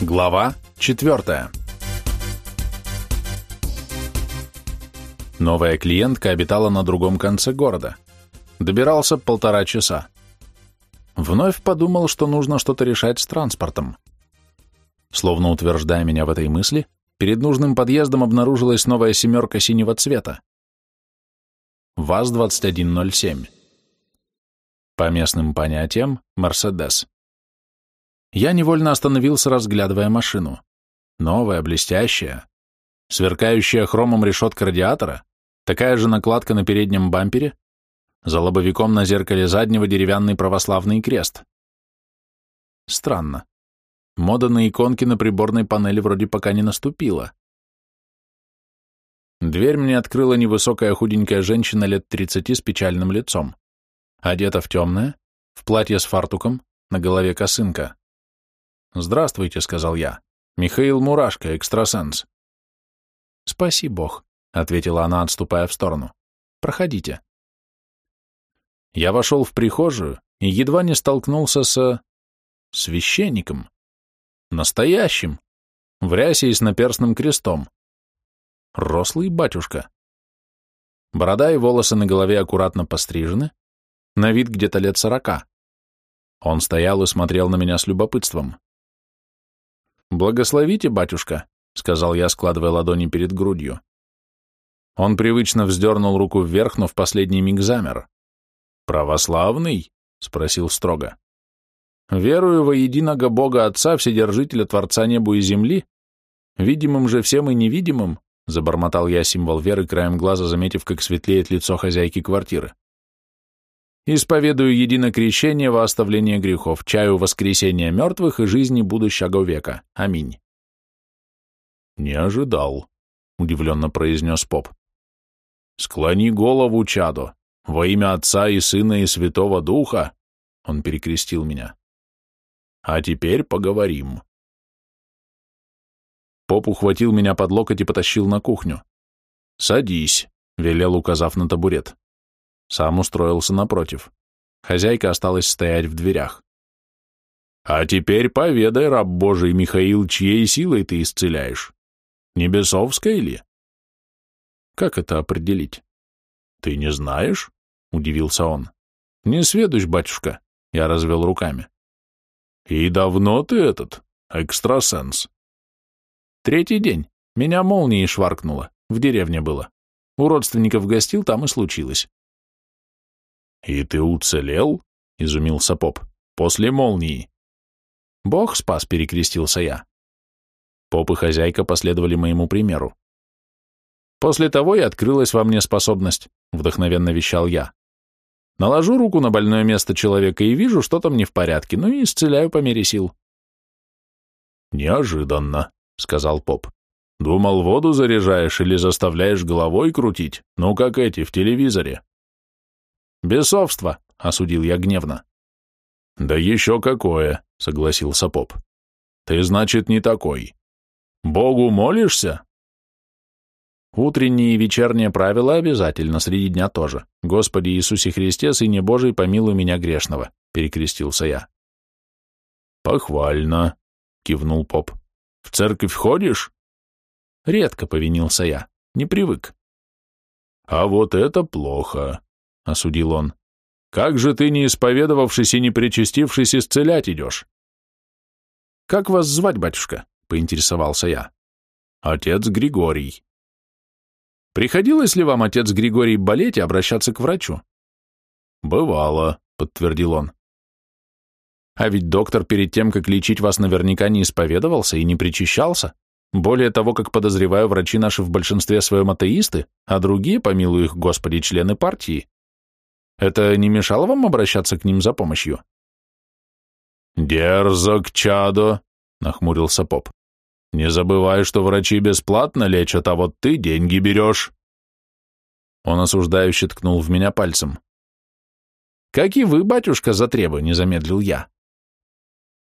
Глава 4. Новая клиентка обитала на другом конце города. Добирался полтора часа. Вновь подумал, что нужно что-то решать с транспортом. Словно утверждая меня в этой мысли, перед нужным подъездом обнаружилась новая семерка синего цвета. ВАЗ-2107. По местным понятиям, Мерседес. Я невольно остановился, разглядывая машину. Новая, блестящая, сверкающая хромом решетка радиатора, такая же накладка на переднем бампере, за лобовиком на зеркале заднего деревянный православный крест. Странно. Мода на иконки на приборной панели вроде пока не наступила. Дверь мне открыла невысокая худенькая женщина лет тридцати с печальным лицом. Одета в темное, в платье с фартуком, на голове косынка. «Здравствуйте», — сказал я. «Михаил Мурашко, экстрасенс». «Спаси Бог», — ответила она, отступая в сторону. «Проходите». Я вошел в прихожую и едва не столкнулся с... священником. Настоящим. В рясе и с наперстным крестом. Рослый батюшка. Борода и волосы на голове аккуратно пострижены, на вид где-то лет сорока. Он стоял и смотрел на меня с любопытством. «Благословите, батюшка», — сказал я, складывая ладони перед грудью. Он привычно вздернул руку вверх, но в последний миг замер. «Православный?» — спросил строго. «Верую во единого Бога Отца, Вседержителя Творца небу и земли, видимым же всем и невидимым», — забормотал я символ веры, краем глаза заметив, как светлеет лицо хозяйки квартиры. Исповедую единокрещение во оставление грехов, чаю воскресения мертвых и жизни будущего века. Аминь. Не ожидал, удивленно произнес поп. Склони голову, чадо, во имя Отца и Сына и Святого Духа, он перекрестил меня. А теперь поговорим. Поп ухватил меня под локоть и потащил на кухню. «Садись», — велел, указав на табурет. Сам устроился напротив. Хозяйка осталась стоять в дверях. «А теперь поведай, раб Божий Михаил, чьей силой ты исцеляешь? Небесовской ли?» «Как это определить?» «Ты не знаешь?» — удивился он. «Не сведущ, батюшка», — я развел руками. «И давно ты этот, экстрасенс?» «Третий день. Меня молнией шваркнуло. В деревне было. У родственников гостил, там и случилось». «И ты уцелел?» — изумился поп. «После молнии». «Бог спас», — перекрестился я. Поп и хозяйка последовали моему примеру. «После того и открылась во мне способность», — вдохновенно вещал я. «Наложу руку на больное место человека и вижу, что там не в порядке, ну и исцеляю по мере сил». «Неожиданно», — сказал поп. «Думал, воду заряжаешь или заставляешь головой крутить, ну как эти в телевизоре». «Бесовство!» — осудил я гневно. «Да еще какое!» — согласился поп. «Ты, значит, не такой. Богу молишься?» Утренние и вечерние правила обязательно, среди дня тоже. Господи Иисусе Христе, Сыне Божий, помилуй меня грешного, — перекрестился я. Похвально, — кивнул поп. В церковь ходишь? Редко, — повинился я, — не привык. А вот это плохо. — осудил он. «Как же ты, не исповедовавшись и не причастившись, исцелять идешь?» «Как вас звать, батюшка?» — поинтересовался я. «Отец Григорий». «Приходилось ли вам, отец Григорий, болеть и обращаться к врачу?» «Бывало», — подтвердил он. «А ведь доктор перед тем, как лечить вас, наверняка не исповедовался и не причащался. Более того, как подозреваю, врачи наши в большинстве своем атеисты, а другие, помилуй их, Господи, члены партии. Это не мешало вам обращаться к ним за помощью? Дерзок, чадо, нахмурился поп. Не забывай, что врачи бесплатно лечат, а вот ты деньги берешь. Он осуждающе ткнул в меня пальцем. Как и вы, батюшка, за требы, не замедлил я.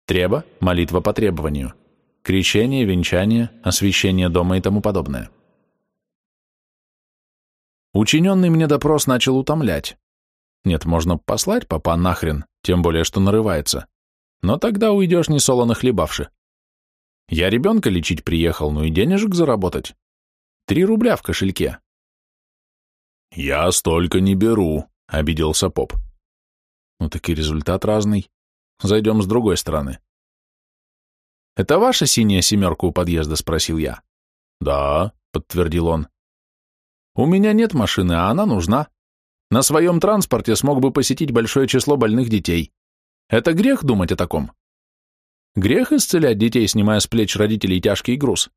Треба — молитва по требованию. Крещение, венчание, освящение дома и тому подобное. Учиненный мне допрос начал утомлять. Нет, можно послать папа нахрен, тем более, что нарывается. Но тогда уйдешь не солоно хлебавши. Я ребенка лечить приехал, ну и денежек заработать. Три рубля в кошельке. Я столько не беру, обиделся поп. Ну так и результат разный. Зайдем с другой стороны. «Это ваша синяя семерка у подъезда?» — спросил я. «Да», — подтвердил он. «У меня нет машины, а она нужна. На своем транспорте смог бы посетить большое число больных детей. Это грех думать о таком. Грех исцелять детей, снимая с плеч родителей тяжкий груз.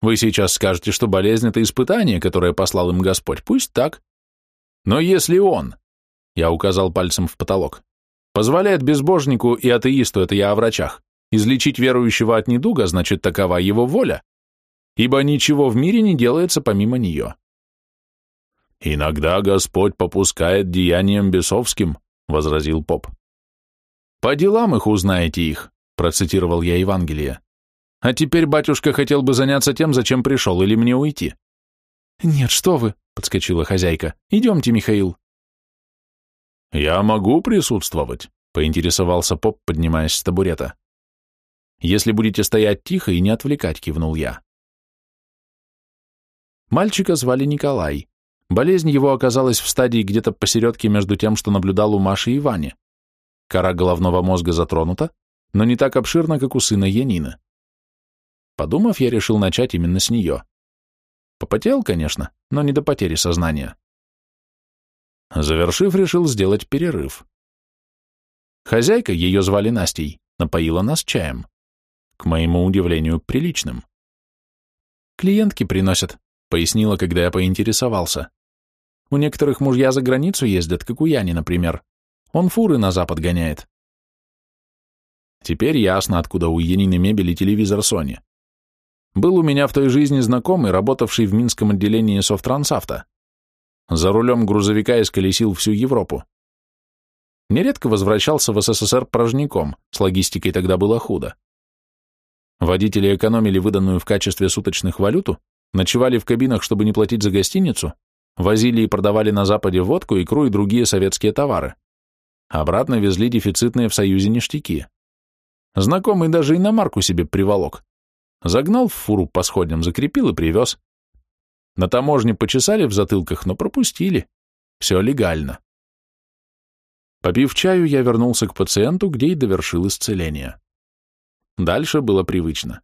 Вы сейчас скажете, что болезнь — это испытание, которое послал им Господь. Пусть так. Но если он, я указал пальцем в потолок, позволяет безбожнику и атеисту, это я о врачах, излечить верующего от недуга, значит, такова его воля, ибо ничего в мире не делается помимо нее. «Иногда Господь попускает деяниям бесовским», — возразил поп. «По делам их узнаете их», процитировал я Евангелие. А теперь батюшка хотел бы заняться тем, зачем пришел, или мне уйти? Нет, что вы, подскочила хозяйка. Идемте, Михаил. Я могу присутствовать, поинтересовался поп, поднимаясь с табурета. Если будете стоять тихо и не отвлекать, кивнул я. Мальчика звали Николай. Болезнь его оказалась в стадии где-то посередке между тем, что наблюдал у Маши и Вани. Кора головного мозга затронута, но не так обширно, как у сына Янина. Подумав, я решил начать именно с нее. Попотел, конечно, но не до потери сознания. Завершив, решил сделать перерыв. Хозяйка, ее звали Настей, напоила нас чаем. К моему удивлению, приличным. «Клиентки приносят», — пояснила, когда я поинтересовался. «У некоторых мужья за границу ездят, как у Яни, например. Он фуры на запад гоняет. Теперь ясно, откуда у Янины мебели телевизор Sony. Был у меня в той жизни знакомый, работавший в Минском отделении Софтрансавто. За рулем грузовика исколесил всю Европу. Нередко возвращался в СССР порожняком, с логистикой тогда было худо. Водители экономили выданную в качестве суточных валюту, ночевали в кабинах, чтобы не платить за гостиницу, возили и продавали на Западе водку, икру и другие советские товары. Обратно везли дефицитные в Союзе ништяки. Знакомый даже иномарку себе приволок. Загнал в фуру по сходням, закрепил и привез. На таможне почесали в затылках, но пропустили. Все легально. Попив чаю, я вернулся к пациенту, где и довершил исцеление. Дальше было привычно.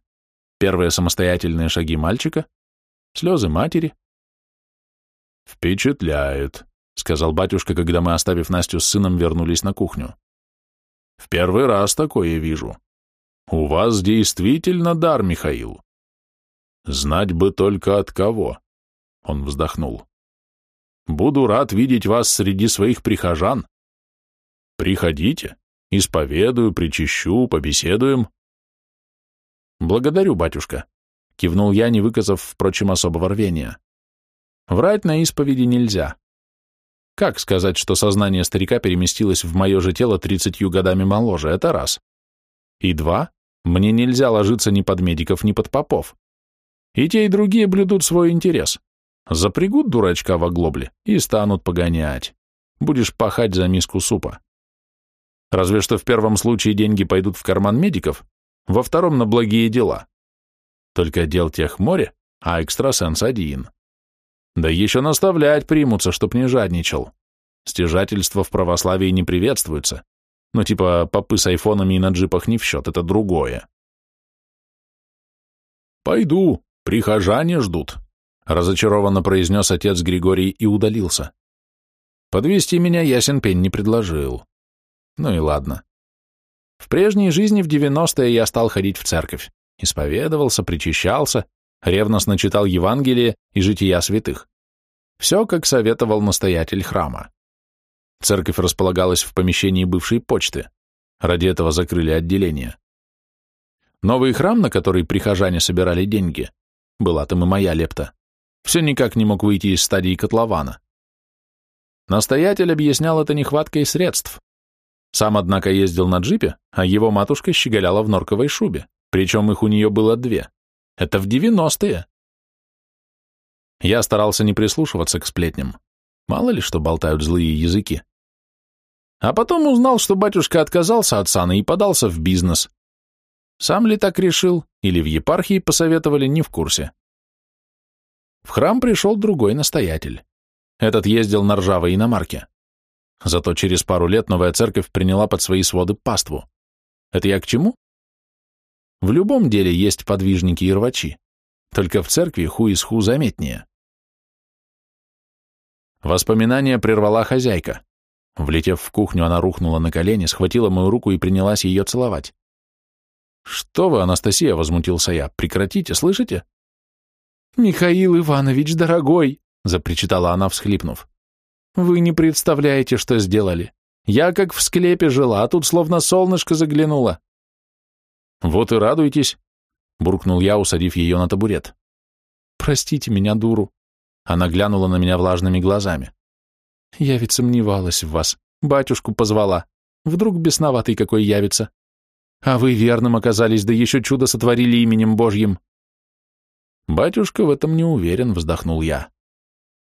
Первые самостоятельные шаги мальчика, слезы матери. «Впечатляет», — сказал батюшка, когда мы, оставив Настю с сыном, вернулись на кухню. «В первый раз такое вижу. У вас действительно дар, Михаил. Знать бы только от кого. Он вздохнул. Буду рад видеть вас среди своих прихожан. Приходите, исповедую, причащу, побеседуем. Благодарю, батюшка, кивнул я, не выказав, впрочем, особого рвения. Врать на исповеди нельзя. Как сказать, что сознание старика переместилось в мое же тело тридцатью годами моложе, это раз. И два, мне нельзя ложиться ни под медиков, ни под попов. И те, и другие блюдут свой интерес. Запрягут дурачка в оглобле и станут погонять. Будешь пахать за миску супа. Разве что в первом случае деньги пойдут в карман медиков, во втором на благие дела. Только дел тех море, а экстрасенс один. Да еще наставлять примутся, чтоб не жадничал. Стяжательство в православии не приветствуется. Ну, типа, попы с айфонами и на джипах не в счет, это другое. «Пойду, прихожане ждут», — разочарованно произнес отец Григорий и удалился. Подвести меня ясен пень не предложил. Ну и ладно. В прежней жизни в девяностые я стал ходить в церковь, исповедовался, причащался, ревностно читал Евангелие и жития святых. Все, как советовал настоятель храма. Церковь располагалась в помещении бывшей почты. Ради этого закрыли отделение. Новый храм, на который прихожане собирали деньги, была там и моя лепта, все никак не мог выйти из стадии котлована. Настоятель объяснял это нехваткой средств. Сам, однако, ездил на джипе, а его матушка щеголяла в норковой шубе, причем их у нее было две. Это в девяностые. Я старался не прислушиваться к сплетням. Мало ли что болтают злые языки. А потом узнал, что батюшка отказался от сана и подался в бизнес. Сам ли так решил, или в епархии посоветовали, не в курсе. В храм пришел другой настоятель. Этот ездил на ржавой иномарке. Зато через пару лет новая церковь приняла под свои своды паству. Это я к чему? В любом деле есть подвижники и рвачи. Только в церкви ху из ху заметнее. Воспоминание прервала хозяйка. Влетев в кухню, она рухнула на колени, схватила мою руку и принялась ее целовать. «Что вы, Анастасия?» — возмутился я. «Прекратите, слышите?» «Михаил Иванович, дорогой!» — запричитала она, всхлипнув. «Вы не представляете, что сделали. Я как в склепе жила, а тут словно солнышко заглянуло». «Вот и радуйтесь», — буркнул я, усадив ее на табурет. «Простите меня, дуру». Она глянула на меня влажными глазами. «Я ведь сомневалась в вас. Батюшку позвала. Вдруг бесноватый какой явится. А вы верным оказались, да еще чудо сотворили именем Божьим. Батюшка в этом не уверен, вздохнул я.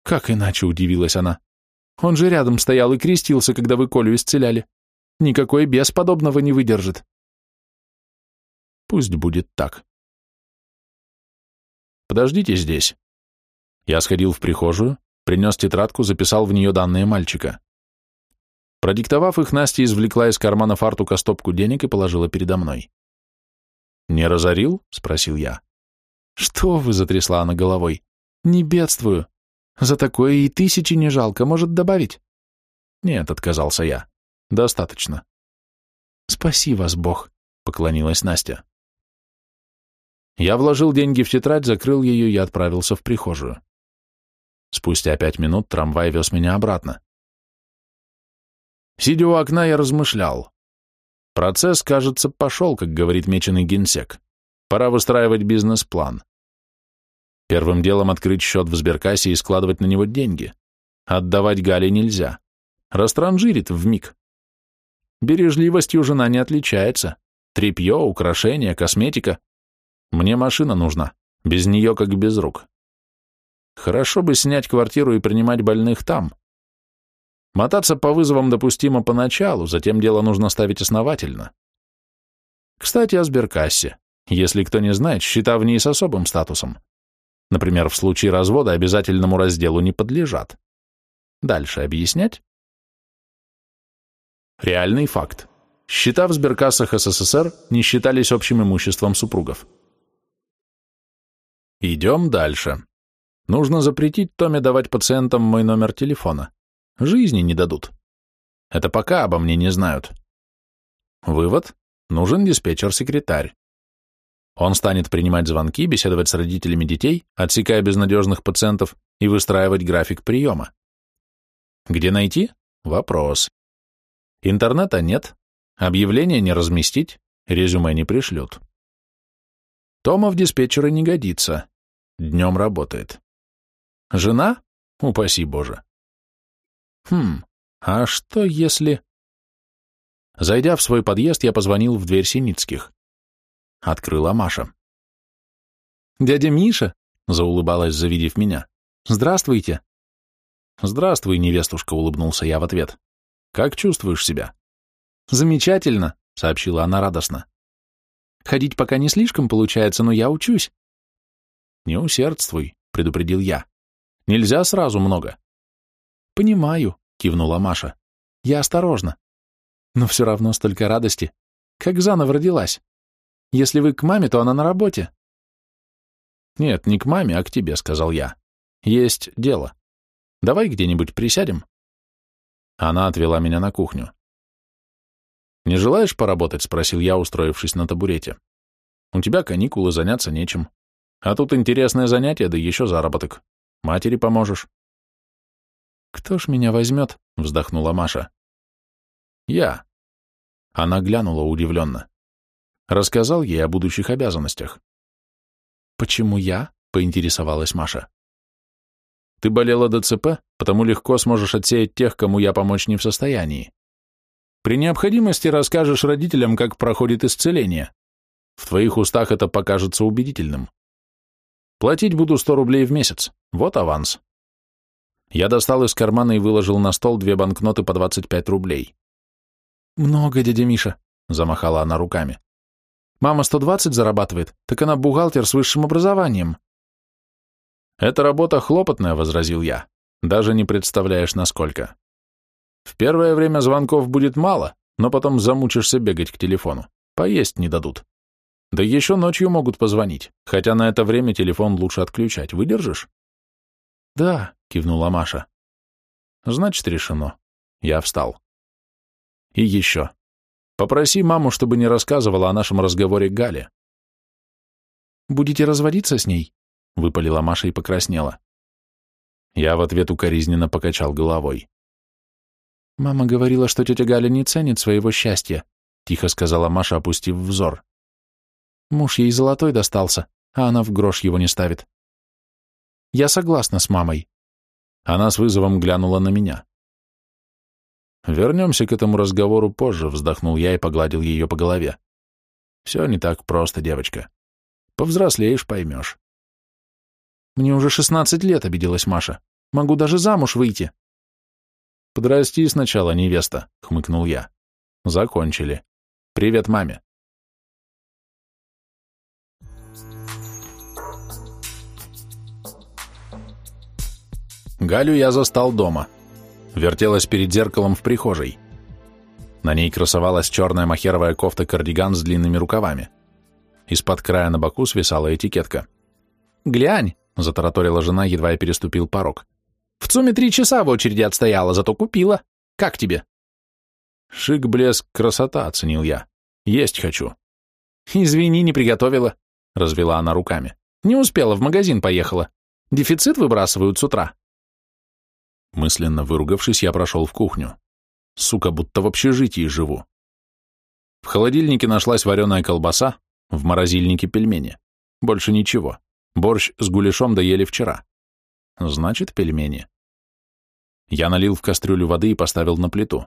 Как иначе, удивилась она. Он же рядом стоял и крестился, когда вы Колю исцеляли. Никакой бес подобного не выдержит. Пусть будет так. Подождите здесь. Я сходил в прихожую, принес тетрадку, записал в нее данные мальчика. Продиктовав их, Настя извлекла из кармана фартука стопку денег и положила передо мной. «Не разорил?» — спросил я. «Что вы?» — затрясла она головой. «Не бедствую. За такое и тысячи не жалко. Может, добавить?» «Нет», — отказался я. «Достаточно». «Спаси вас, Бог», — поклонилась Настя. Я вложил деньги в тетрадь, закрыл ее и отправился в прихожую. Спустя пять минут трамвай вез меня обратно. Сидя у окна, я размышлял. Процесс, кажется, пошел, как говорит меченый генсек. Пора выстраивать бизнес-план. Первым делом открыть счет в сберкассе и складывать на него деньги. Отдавать Гале нельзя. Растранжирит вмиг. Бережливостью жена не отличается. Трепье, украшения, косметика. Мне машина нужна. Без нее как без рук. Хорошо бы снять квартиру и принимать больных там. Мотаться по вызовам допустимо поначалу, затем дело нужно ставить основательно. Кстати, о сберкассе. Если кто не знает, счета в ней с особым статусом. Например, в случае развода обязательному разделу не подлежат. Дальше объяснять? Реальный факт. Счета в сберкассах СССР не считались общим имуществом супругов. Идем дальше. Нужно запретить Томе давать пациентам мой номер телефона. Жизни не дадут. Это пока обо мне не знают. Вывод. Нужен диспетчер-секретарь. Он станет принимать звонки, беседовать с родителями детей, отсекая безнадежных пациентов и выстраивать график приема. Где найти? Вопрос. Интернета нет, объявления не разместить, резюме не пришлют. Тома в диспетчеры не годится, днем работает. Жена? Упаси Боже. Хм, а что если... Зайдя в свой подъезд, я позвонил в дверь Синицких. Открыла Маша. «Дядя Миша», — заулыбалась, завидев меня, — «здравствуйте». «Здравствуй, невестушка», — улыбнулся я в ответ. «Как чувствуешь себя?» «Замечательно», — сообщила она радостно. «Ходить пока не слишком получается, но я учусь». «Не усердствуй», — предупредил я. «Нельзя сразу много. «Понимаю», — кивнула Маша. «Я осторожна. Но все равно столько радости. Как заново родилась. Если вы к маме, то она на работе». «Нет, не к маме, а к тебе», — сказал я. «Есть дело. Давай где-нибудь присядем». Она отвела меня на кухню. «Не желаешь поработать?» — спросил я, устроившись на табурете. «У тебя каникулы, заняться нечем. А тут интересное занятие, да еще заработок. Матери поможешь». «Кто ж меня возьмет?» — вздохнула Маша. «Я». Она глянула удивленно. Рассказал ей о будущих обязанностях. «Почему я?» — поинтересовалась Маша. «Ты болела ДЦП, потому легко сможешь отсеять тех, кому я помочь не в состоянии. При необходимости расскажешь родителям, как проходит исцеление. В твоих устах это покажется убедительным. Платить буду сто рублей в месяц. Вот аванс. Я достал из кармана и выложил на стол две банкноты по 25 рублей. «Много, дядя Миша», — замахала она руками. Мама 120 зарабатывает, так она бухгалтер с высшим образованием. «Это работа хлопотная», — возразил я. «Даже не представляешь, насколько. В первое время звонков будет мало, но потом замучишься бегать к телефону. Поесть не дадут. Да еще ночью могут позвонить, хотя на это время телефон лучше отключать. Выдержишь?» «Да», — кивнула Маша. «Значит, решено». Я встал. «И еще. Попроси маму, чтобы не рассказывала о нашем разговоре Гале». «Будете разводиться с ней?» — выпалила Маша и покраснела. Я в ответ укоризненно покачал головой. «Мама говорила, что тетя Галя не ценит своего счастья», — тихо сказала Маша, опустив взор. «Муж ей золотой достался, а она в грош его не ставит. Я согласна с мамой». Она с вызовом глянула на меня. «Вернемся к этому разговору позже», — вздохнул я и погладил ее по голове. «Все не так просто, девочка. Повзрослеешь, поймешь». «Мне уже шестнадцать лет», — обиделась Маша. «Могу даже замуж выйти». «Подрасти сначала, невеста», — хмыкнул я. «Закончили. Привет маме». Галю я застал дома. Вертелась перед зеркалом в прихожей. На ней красовалась черная махеровая кофта-кардиган с длинными рукавами. Из-под края на боку свисала этикетка. «Глянь!» — затараторила жена, едва я переступил порог. «В ЦУМе три часа в очереди отстояла, зато купила. Как тебе?» «Шик, блеск, красота», — оценил я. «Есть хочу». «Извини, не приготовила», — развела она руками. «Не успела, в магазин поехала. Дефицит выбрасывают с утра». Мысленно выругавшись, я прошел в кухню. Сука, будто в общежитии живу. В холодильнике нашлась вареная колбаса, в морозильнике пельмени. Больше ничего. Борщ с гуляшом доели вчера. Значит, пельмени. Я налил в кастрюлю воды и поставил на плиту.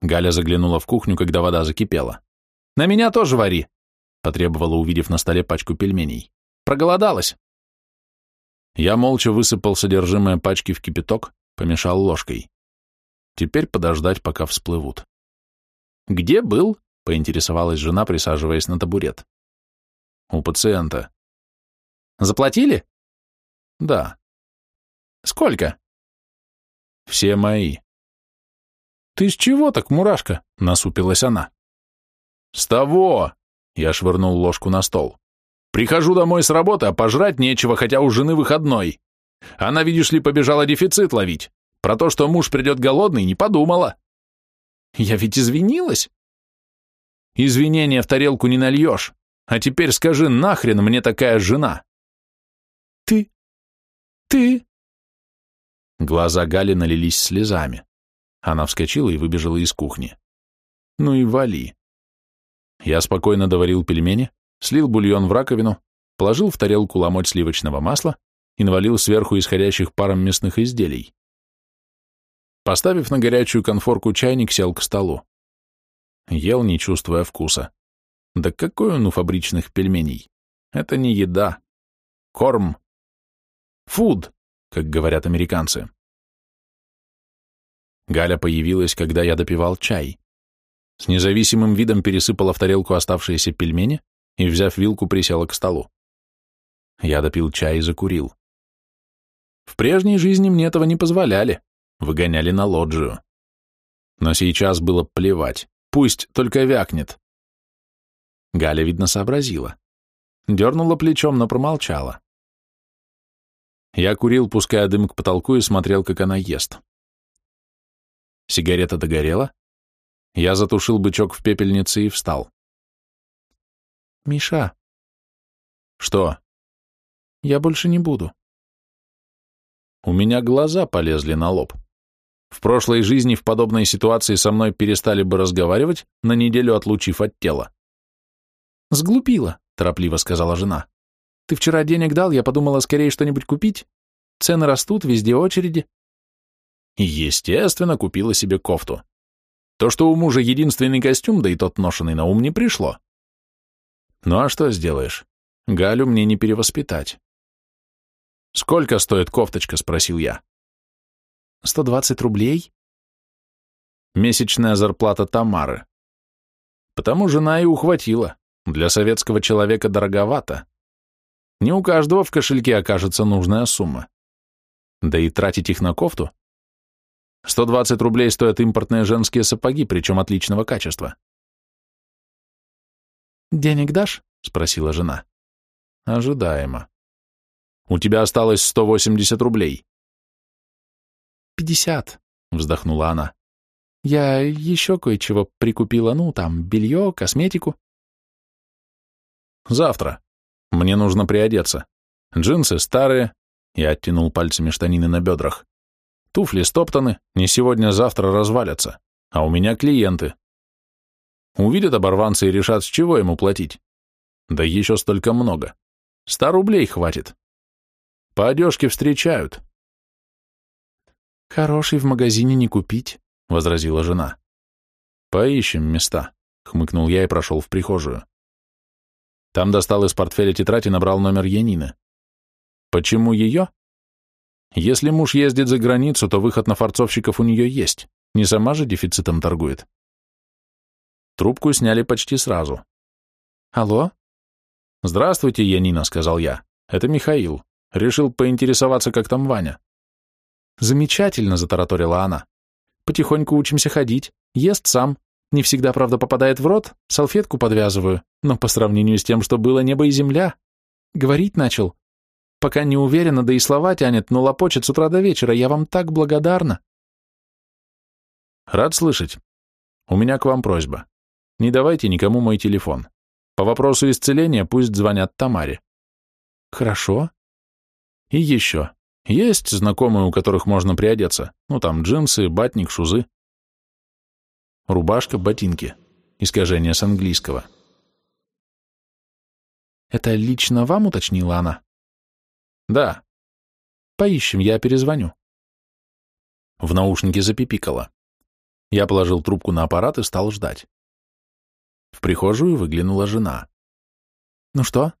Галя заглянула в кухню, когда вода закипела. «На меня тоже вари!» — потребовала, увидев на столе пачку пельменей. «Проголодалась!» Я молча высыпал содержимое пачки в кипяток, помешал ложкой. Теперь подождать, пока всплывут. «Где был?» — поинтересовалась жена, присаживаясь на табурет. «У пациента». Заплатили? Да. Сколько? Все мои. Ты с чего так, мурашка? Насупилась она. С того! Я швырнул ложку на стол. Прихожу домой с работы, а пожрать нечего, хотя у жены выходной. Она, видишь ли, побежала дефицит ловить. Про то, что муж придет голодный, не подумала. Я ведь извинилась. Извинения в тарелку не нальешь. А теперь скажи, нахрен мне такая жена? Ты? Ты? Глаза Гали налились слезами. Она вскочила и выбежала из кухни. Ну и вали. Я спокойно доварил пельмени, слил бульон в раковину, положил в тарелку ломоть сливочного масла и навалил сверху исходящих паром мясных изделий. Поставив на горячую конфорку чайник, сел к столу. Ел, не чувствуя вкуса. Да какой он у фабричных пельменей? Это не еда. Корм. Фуд, как говорят американцы. Галя появилась, когда я допивал чай. С независимым видом пересыпала в тарелку оставшиеся пельмени и, взяв вилку, присела к столу. Я допил чай и закурил. В прежней жизни мне этого не позволяли, выгоняли на лоджию. Но сейчас было плевать, пусть только вякнет. Галя, видно, сообразила. Дернула плечом, но промолчала. Я курил, пуская дым к потолку, и смотрел, как она ест. Сигарета догорела. Я затушил бычок в пепельнице и встал. «Миша». «Что?» «Я больше не буду». У меня глаза полезли на лоб. В прошлой жизни в подобной ситуации со мной перестали бы разговаривать, на неделю отлучив от тела. «Сглупила», — торопливо сказала жена. Ты вчера денег дал, я подумала скорее что-нибудь купить. Цены растут, везде очереди. Естественно, купила себе кофту. То, что у мужа единственный костюм, да и тот ношенный на ум не пришло. Ну а что сделаешь? Галю мне не перевоспитать. «Сколько стоит кофточка?» — спросил я. «Сто двадцать рублей?» Месячная зарплата Тамары. Потому жена и ухватила. Для советского человека дороговато. Не у каждого в кошельке окажется нужная сумма. Да и тратить их на кофту? 120 рублей стоят импортные женские сапоги, причем отличного качества. «Денег дашь?» — спросила жена. «Ожидаемо. У тебя осталось 180 рублей». «Пятьдесят», — вздохнула она. «Я еще кое-чего прикупила, ну, там, белье, косметику». «Завтра. Мне нужно приодеться. Джинсы старые». Я оттянул пальцами штанины на бедрах. Туфли стоптаны, не сегодня-завтра развалятся. А у меня клиенты. Увидят оборванца и решат, с чего ему платить. Да еще столько много. Ста рублей хватит. По одежке встречают. Хороший в магазине не купить, — возразила жена. Поищем места, — хмыкнул я и прошел в прихожую. Там достал из портфеля тетрадь и набрал номер Янины. Почему ее? Если муж ездит за границу, то выход на форцовщиков у нее есть. Не сама же дефицитом торгует. Трубку сняли почти сразу. «Алло?» «Здравствуйте, Янина», — сказал я. «Это Михаил. Решил поинтересоваться, как там Ваня». «Замечательно», — затараторила она. «Потихоньку учимся ходить. Ест сам. Не всегда, правда, попадает в рот. Салфетку подвязываю. Но по сравнению с тем, что было небо и земля. Говорить начал. Пока не уверена, да и слова тянет, но лопочет с утра до вечера. Я вам так благодарна». «Рад слышать. У меня к вам просьба. Не давайте никому мой телефон. По вопросу исцеления пусть звонят Тамаре. Хорошо. И еще. Есть знакомые, у которых можно приодеться. Ну, там джинсы, батник, шузы. Рубашка, ботинки. Искажение с английского. Это лично вам уточнила она? Да. Поищем, я перезвоню. В наушнике запипикало. Я положил трубку на аппарат и стал ждать. В прихожую выглянула жена. «Ну что?»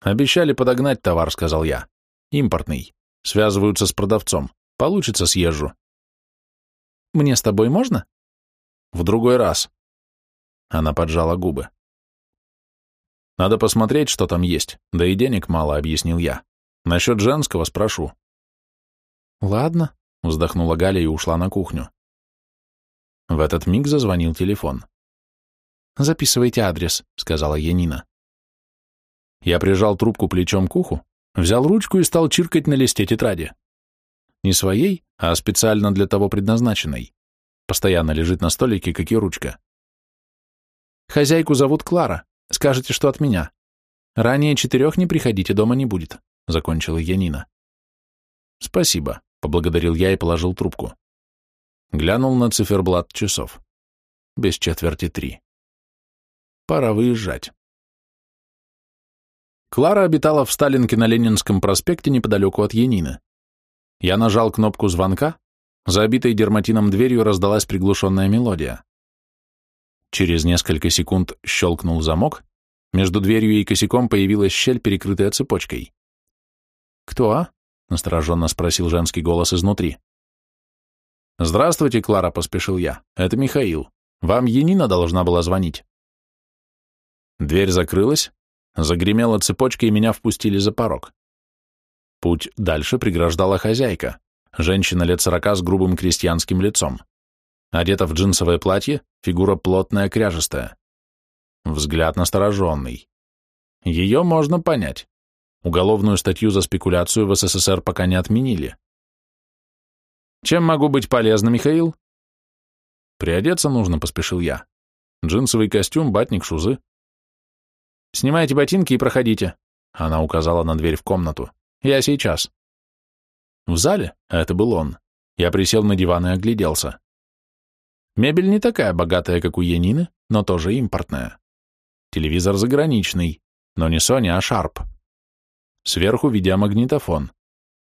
«Обещали подогнать товар», — сказал я. «Импортный. Связываются с продавцом. Получится, съезжу». «Мне с тобой можно?» «В другой раз». Она поджала губы. «Надо посмотреть, что там есть. Да и денег мало», — объяснил я. «Насчет женского спрошу». «Ладно», — вздохнула Галя и ушла на кухню. В этот миг зазвонил телефон. «Записывайте адрес», — сказала Янина. Я прижал трубку плечом к уху, взял ручку и стал чиркать на листе тетради. Не своей, а специально для того предназначенной. Постоянно лежит на столике, как и ручка. «Хозяйку зовут Клара. Скажете, что от меня. Ранее четырех не приходите, дома не будет», — закончила Янина. «Спасибо», — поблагодарил я и положил трубку. Глянул на циферблат часов. Без четверти три. Пора выезжать. Клара обитала в Сталинке на Ленинском проспекте неподалеку от Янины. Я нажал кнопку звонка, за обитой дерматином дверью раздалась приглушенная мелодия. Через несколько секунд щелкнул замок, между дверью и косяком появилась щель, перекрытая цепочкой. «Кто?» — настороженно спросил женский голос изнутри. «Здравствуйте, Клара», — поспешил я. «Это Михаил. Вам Янина должна была звонить». Дверь закрылась, загремела цепочка, и меня впустили за порог. Путь дальше преграждала хозяйка, женщина лет сорока с грубым крестьянским лицом. Одета в джинсовое платье, фигура плотная, кряжестая. Взгляд настороженный. Ее можно понять. Уголовную статью за спекуляцию в СССР пока не отменили. Чем могу быть полезна, Михаил? Приодеться нужно, поспешил я. Джинсовый костюм, батник, шузы. Снимайте ботинки и проходите. Она указала на дверь в комнату. Я сейчас. В зале, а это был он, я присел на диван и огляделся. Мебель не такая богатая, как у Янины, но тоже импортная. Телевизор заграничный, но не Sony, а Sharp. Сверху видеомагнитофон.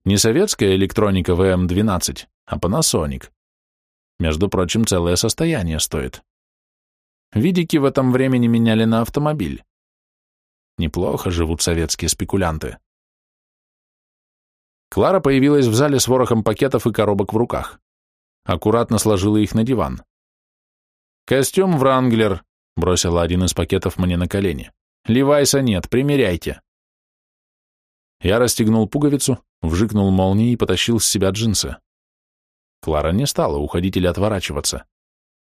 Не советская электроника VM-12, а Panasonic. Между прочим, целое состояние стоит. Видики в этом времени меняли на автомобиль. Неплохо живут советские спекулянты. Клара появилась в зале с ворохом пакетов и коробок в руках. Аккуратно сложила их на диван. Костюм Вранглер, бросила один из пакетов мне на колени. Левайса нет, примеряйте. Я расстегнул пуговицу, вжикнул молнией и потащил с себя джинсы. Клара не стала уходить или отворачиваться.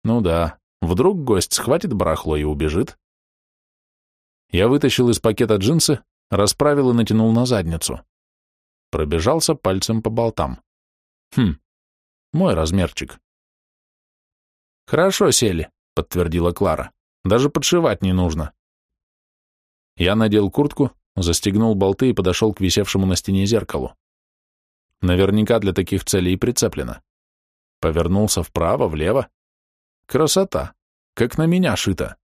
Ну да, вдруг гость схватит барахло и убежит. Я вытащил из пакета джинсы, расправил и натянул на задницу. Пробежался пальцем по болтам. Хм, мой размерчик. Хорошо сели, подтвердила Клара. Даже подшивать не нужно. Я надел куртку, застегнул болты и подошел к висевшему на стене зеркалу. Наверняка для таких целей прицеплено. Повернулся вправо, влево. Красота, как на меня шито.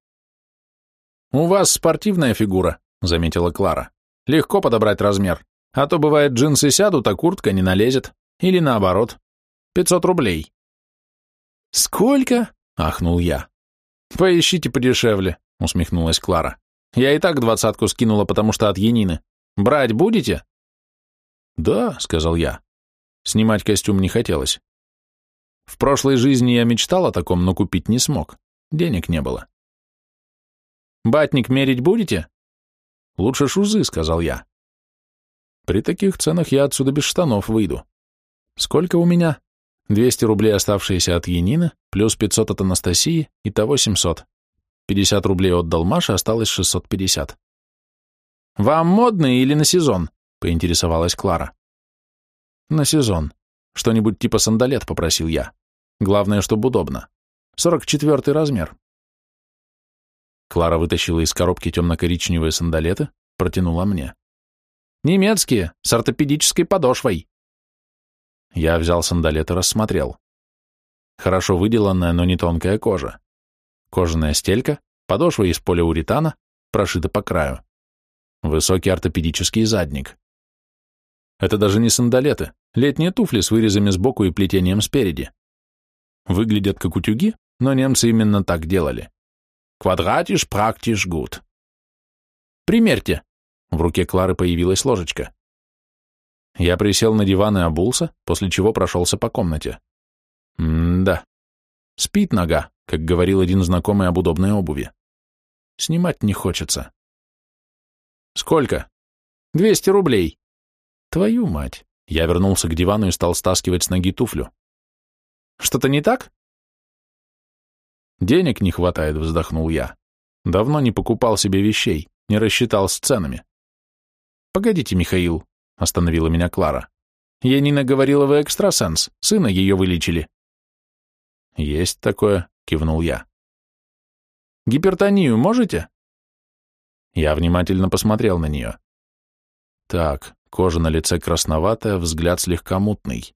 «У вас спортивная фигура», — заметила Клара. «Легко подобрать размер, а то бывает джинсы сядут, а куртка не налезет. Или наоборот. Пятьсот рублей». «Сколько?» — ахнул я. «Поищите подешевле», — усмехнулась Клара. «Я и так двадцатку скинула, потому что от Янины. Брать будете?» «Да», — сказал я. Снимать костюм не хотелось. В прошлой жизни я мечтал о таком, но купить не смог. Денег не было. «Батник мерить будете?» «Лучше шузы», — сказал я. «При таких ценах я отсюда без штанов выйду. Сколько у меня?» 200 рублей, оставшиеся от Янины, плюс 500 от Анастасии, итого 700. 50 рублей отдал Маше, осталось 650. «Вам модные или на сезон?» — поинтересовалась Клара. «На сезон. Что-нибудь типа сандалет», — попросил я. «Главное, чтобы удобно. 44 размер». Клара вытащила из коробки темно-коричневые сандалеты, протянула мне. «Немецкие, с ортопедической подошвой». Я взял сандалет и рассмотрел. Хорошо выделанная, но не тонкая кожа. Кожаная стелька, подошва из полиуретана, прошита по краю. Высокий ортопедический задник. Это даже не сандалеты, летние туфли с вырезами сбоку и плетением спереди. Выглядят как утюги, но немцы именно так делали. Квадратиш практиш гуд. Примерьте. В руке Клары появилась ложечка. Я присел на диван и обулся, после чего прошелся по комнате. М-да. Спит нога, как говорил один знакомый об удобной обуви. Снимать не хочется. Сколько? Двести рублей. Твою мать. Я вернулся к дивану и стал стаскивать с ноги туфлю. Что-то не так? Денег не хватает, вздохнул я. Давно не покупал себе вещей, не рассчитал с ценами. Погодите, Михаил, — остановила меня Клара. «Янина говорила, вы экстрасенс, сына ее вылечили». «Есть такое», — кивнул я. «Гипертонию можете?» Я внимательно посмотрел на нее. Так, кожа на лице красноватая, взгляд слегка мутный.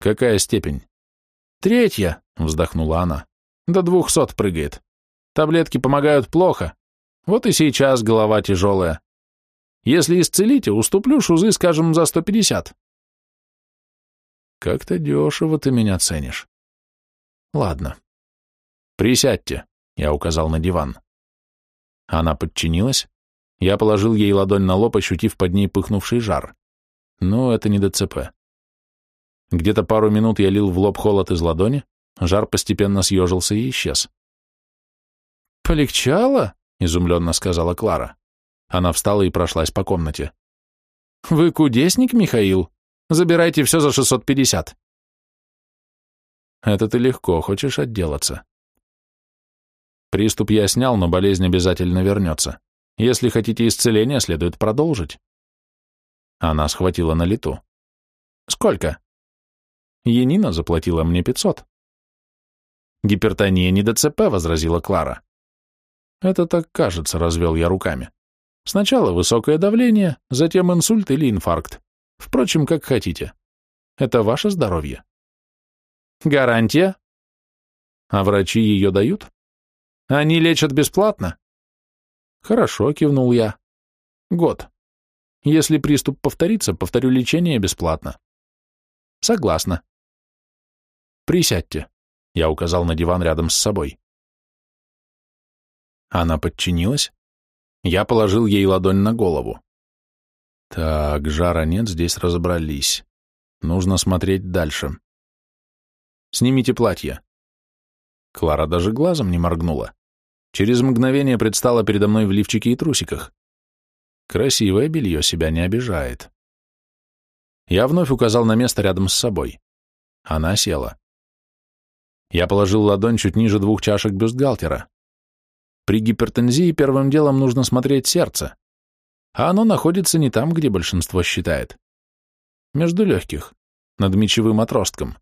«Какая степень?» «Третья», — вздохнула она. «До двухсот прыгает. Таблетки помогают плохо. Вот и сейчас голова тяжелая. Если исцелите, уступлю шузы, скажем, за 150. Как-то дешево ты меня ценишь. Ладно. Присядьте, я указал на диван. Она подчинилась. Я положил ей ладонь на лоб, ощутив под ней пыхнувший жар. Но это не ДЦП. Где-то пару минут я лил в лоб холод из ладони, жар постепенно съежился и исчез. «Полегчало?» — изумленно сказала Клара. Она встала и прошлась по комнате. «Вы кудесник, Михаил? Забирайте все за 650». «Это ты легко, хочешь отделаться». Приступ я снял, но болезнь обязательно вернется. Если хотите исцеления, следует продолжить. Она схватила на лету. «Сколько?» Енина заплатила мне 500. «Гипертония не ДЦП», — возразила Клара. «Это так кажется», — развел я руками. Сначала высокое давление, затем инсульт или инфаркт. Впрочем, как хотите. Это ваше здоровье. Гарантия? А врачи ее дают? Они лечат бесплатно? Хорошо, кивнул я. Год. Если приступ повторится, повторю лечение бесплатно. Согласна. Присядьте. Я указал на диван рядом с собой. Она подчинилась, я положил ей ладонь на голову. Так, жара нет, здесь разобрались. Нужно смотреть дальше. Снимите платье. Клара даже глазом не моргнула. Через мгновение предстала передо мной в лифчике и трусиках. Красивое белье себя не обижает. Я вновь указал на место рядом с собой. Она села. Я положил ладонь чуть ниже двух чашек бюстгальтера. При гипертензии первым делом нужно смотреть сердце, а оно находится не там, где большинство считает. Между легких, над мечевым отростком.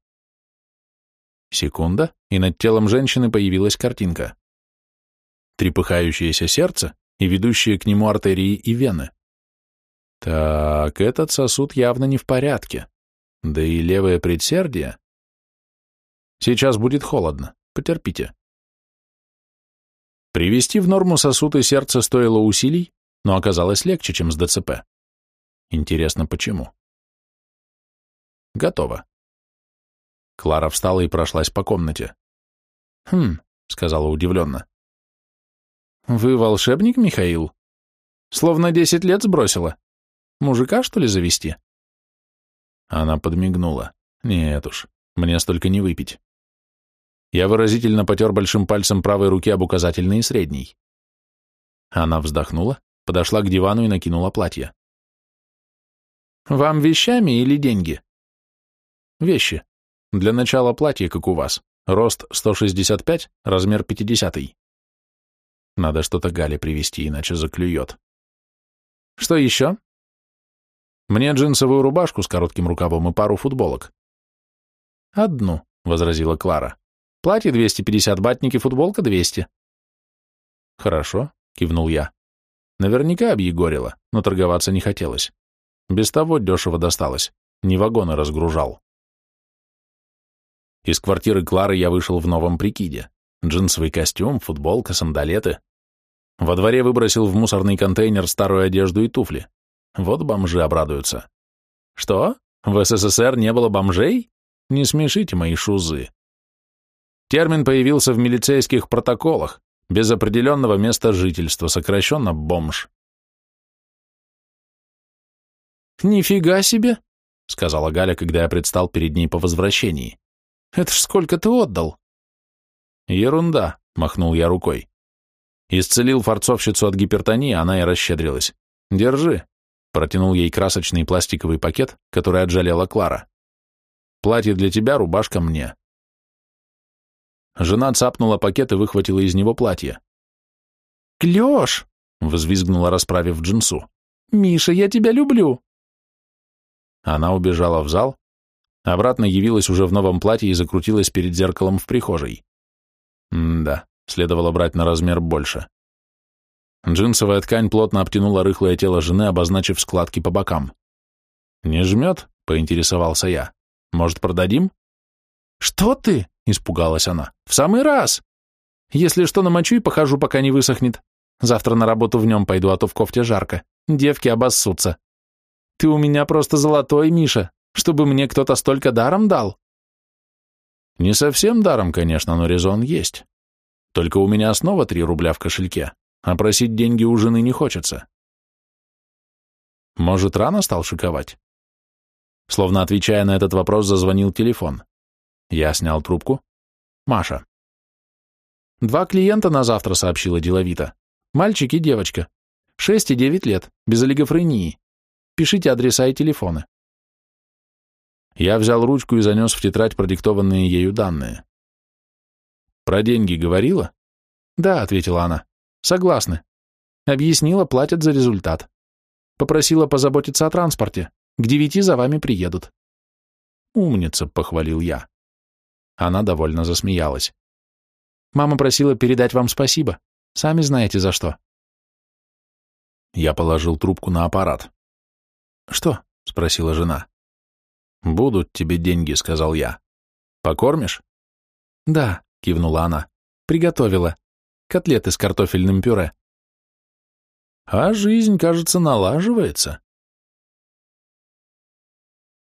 Секунда, и над телом женщины появилась картинка. Трепыхающееся сердце и ведущие к нему артерии и вены. Так, этот сосуд явно не в порядке. Да и левое предсердие. Сейчас будет холодно, потерпите. Привести в норму сосуд и сердце стоило усилий, но оказалось легче, чем с ДЦП. Интересно, почему? Готово. Клара встала и прошлась по комнате. «Хм», — сказала удивленно. «Вы волшебник, Михаил? Словно десять лет сбросила. Мужика, что ли, завести?» Она подмигнула. «Нет уж, мне столько не выпить». Я выразительно потер большим пальцем правой руки об указательный и средний. Она вздохнула, подошла к дивану и накинула платье. «Вам вещами или деньги?» «Вещи. Для начала платье, как у вас. Рост 165, размер 50. Надо что-то Гале привезти, иначе заклюет. Что еще? Мне джинсовую рубашку с коротким рукавом и пару футболок. Одну, возразила Клара. Платье 250, батники, футболка 200. Хорошо, кивнул я. Наверняка объегорила, но торговаться не хотелось. Без того дешево досталось, не вагоны разгружал. Из квартиры Клары я вышел в новом прикиде. Джинсовый костюм, футболка, сандалеты. Во дворе выбросил в мусорный контейнер старую одежду и туфли. Вот бомжи обрадуются. Что? В СССР не было бомжей? Не смешите мои шузы. Термин появился в милицейских протоколах, без определенного места жительства, сокращенно бомж. «Нифига себе!» — сказала Галя, когда я предстал перед ней по возвращении. Это ж сколько ты отдал? Ерунда, махнул я рукой. Исцелил форцовщицу от гипертонии, она и расщедрилась. Держи. Протянул ей красочный пластиковый пакет, который отжалела Клара. Платье для тебя, рубашка мне. Жена цапнула пакет и выхватила из него платье. «Клёш!» — взвизгнула, расправив джинсу. «Миша, я тебя люблю!» Она убежала в зал, Обратно явилась уже в новом платье и закрутилась перед зеркалом в прихожей. М-да, следовало брать на размер больше. Джинсовая ткань плотно обтянула рыхлое тело жены, обозначив складки по бокам. «Не жмет?» — поинтересовался я. «Может, продадим?» «Что ты?» — испугалась она. «В самый раз! Если что, намочу и похожу, пока не высохнет. Завтра на работу в нем пойду, а то в кофте жарко. Девки обоссутся. Ты у меня просто золотой, Миша чтобы мне кто-то столько даром дал? Не совсем даром, конечно, но резон есть. Только у меня снова три рубля в кошельке, а просить деньги у жены не хочется. Может, рано стал шиковать? Словно отвечая на этот вопрос, зазвонил телефон. Я снял трубку. Маша. Два клиента на завтра, сообщила деловито. Мальчик и девочка. Шесть и девять лет, без олигофрении. Пишите адреса и телефоны. Я взял ручку и занес в тетрадь продиктованные ею данные. «Про деньги говорила?» «Да», — ответила она. «Согласны. Объяснила, платят за результат. Попросила позаботиться о транспорте. К девяти за вами приедут». «Умница», — похвалил я. Она довольно засмеялась. «Мама просила передать вам спасибо. Сами знаете за что». Я положил трубку на аппарат. «Что?» — спросила жена. «Будут тебе деньги», — сказал я. «Покормишь?» «Да», — кивнула она. «Приготовила. Котлеты с картофельным пюре». «А жизнь, кажется, налаживается»,